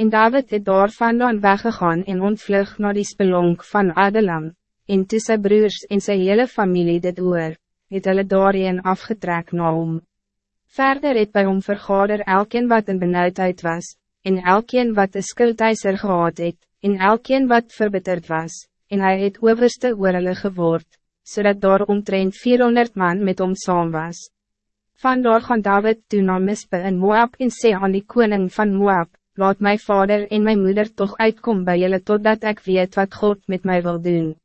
En David het daarvandaan weggegaan en ontvlug naar die spelonk van Adelam, en toe sy broers en sy hele familie dit oor, het hulle daarheen afgetrek na hom. Verder het by hom vergader elkeen wat in benauwdheid was, en elkeen wat een skuldeiser gehad het, en elkeen wat verbitterd was, en hij het overste oor hulle geword, zodat daar omtrent 400 man met hom saam was. Vandaar gaan David toe na Mispe in Moab en sê aan die koning van Moab, laat mijn vader en mijn moeder toch uitkom bij jullie totdat ik weet wat God met mij wil doen.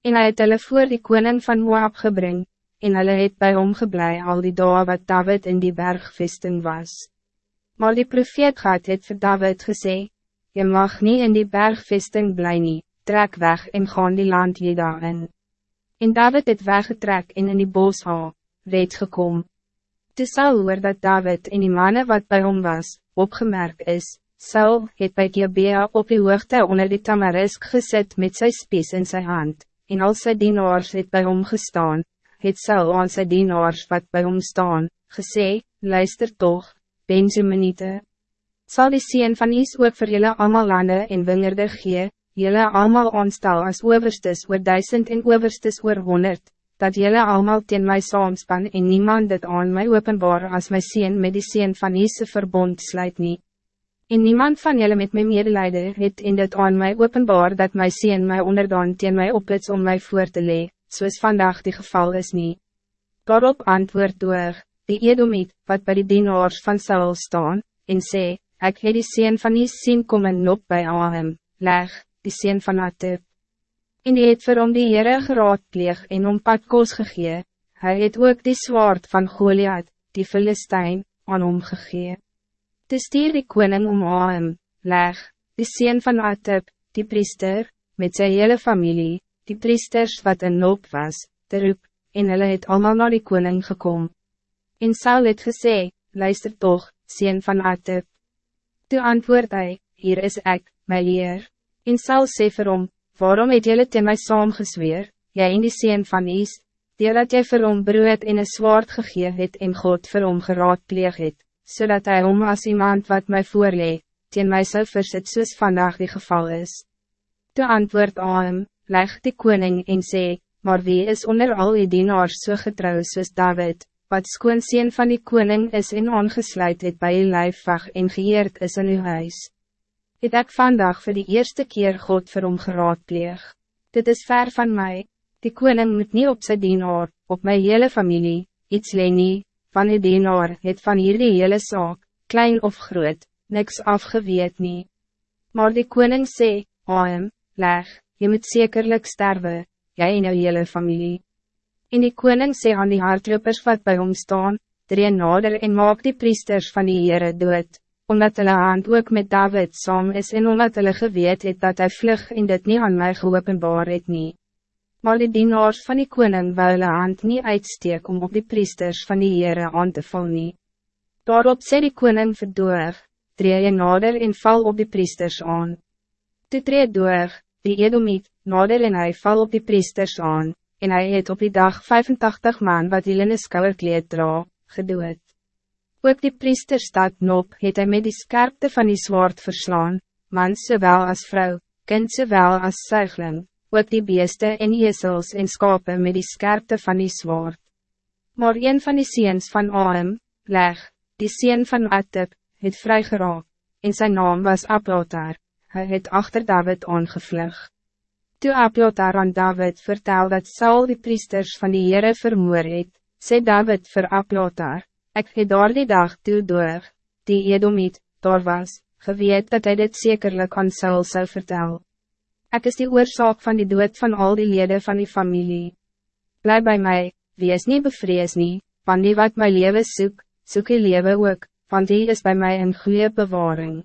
En hij het hulle voor die koning van Moab gebring, en hulle het bij hom geblei al die dae wat David in die bergvesting was. Maar die profeet gaat het vir David gesê, Je mag niet in die bergvesting blij nie, trek weg en gaan die land je daarin. En David het weggetrek en in die bos ha, reed gekom. Toe Saul hoor dat David en die mannen wat bij hom was, opgemerkt is, Saul het by Gibea op die hoogte onder die tamarisk gezet met zijn spies in zijn hand, en al sy dienaars het bij hom gestaan, het Saul aan sy dienaars wat bij hom staan, gesê, luister toch, Benjaminite. Zal die sien van Is ook voor jullie allemaal landen en wingerde gee, jullie allemaal aanstel als overstes oor duisend en overstes oor honderd, dat jullie allemaal teen mij saamspan en niemand dit aan mij openbaar als my sien met die sien van Is verbond sluit niet. En niemand van jullie met my medelijden het in dit aan mij openbaar dat my sien my onderdaan teen my oplits om mij voor te lee, soos vandaag die geval is niet. Daarop antwoord door, die Edomiet, wat bij die dienaars van Saul staan, en sê, ek het die sien van die sien kom en nop by Ahem, leg, die sien van Atib. En die het vir hom die Heere geraadpleeg en om padkoos gegee, hy het ook die zwaard van Goliath, die Philistijn, aan hom gegee. Te stier die koning om Ahem, leg, die sien van Atib, die priester, met zijn hele familie, die priesters wat een noop was, te roep, en hulle het allemaal naar die koning gekomen. En Saul het gesê, luister toch, sien van Atib. Toe antwoord hy, hier is ik, my leer. En Saul sê vir hom, waarom het jylle ten my saam gesweer, jy en die sien van Is, dat jy vir hom brood en een zwaard gegee het en God vir hom geraadpleeg het, zodat hij hom as iemand wat mij voorlee, teen my sal versit soos vandaag die geval is. Toe antwoord Aam, leg die koning en sê, maar wie is onder al die dienaars so getrouw soos David, wat skoonseen van die koning is en aangesluit het by die lijfwag en geëerd is in uw huis. Het ek vandag voor de eerste keer God vir hom geraadpleeg. Dit is ver van mij. die koning moet niet op zijn dienaar, op mijn hele familie, iets leen nie, van die dienaar het van hier die hele zaak, klein of groot, niks afgeweet nie. Maar die koning sê, Aam, leg, je moet zekerlijk sterven, jij en jou hele familie. En die koning sê aan die hardlopers wat bij hom staan, Dree nader en maak die priesters van die Heere dood, omdat hulle hand ook met David saam is en omdat hulle geweet het dat hij vlug en dit niet aan mij geopenbaar het nie. Maar die dienaars van die koning wil hulle hand niet uitsteek om op die priesters van die Heere aan te val nie. Daarop sê die koning verdoeg, Dree je nader en val op die priesters aan. Toe tree doeg, die Edomiet, nader en hij val op die priesters aan en hij het op die dag 85 man wat die linne skouwerkleed dra, gedood. Ook die priesterstad Nop het hij met die scherpte van die zwaard verslaan, man zowel als vrouw, kind zowel als zuigeling, ook die beeste en esels en skape met die scherpte van die zwaard. Maar een van die seens van Aam, leg, die seen van Atib, het vry geraak, en zijn naam was Ablotar, hij het achter David aangevlug. Toe Abjotar aan David vertel dat Saul die priesters van die Heere vermoor het, sê David vir Abjotar, ek het daar die dag toe door, die Edomiet, daar was, geweet dat hij dit zekerlijk aan Saul zou vertel. Ik is die oorzaak van die dood van al die leden van die familie. Blijf bij mij, wees niet bevrees nie, want die wat my leven soek, soek die leven ook, want die is bij mij een goede bewaring.